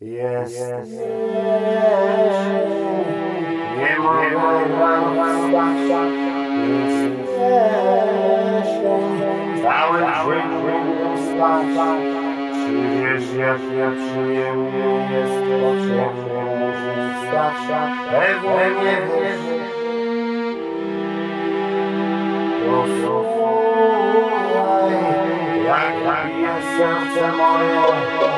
Jest. Jest. Nie mogę rano wstać. Cały dzień mógłbym spać. Czy wiesz jak nieprzyjemnie jest to, czemu musisz wstać? Pewnie nie wiesz. Posłuchaj, jak bije serce moje.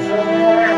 Yeah.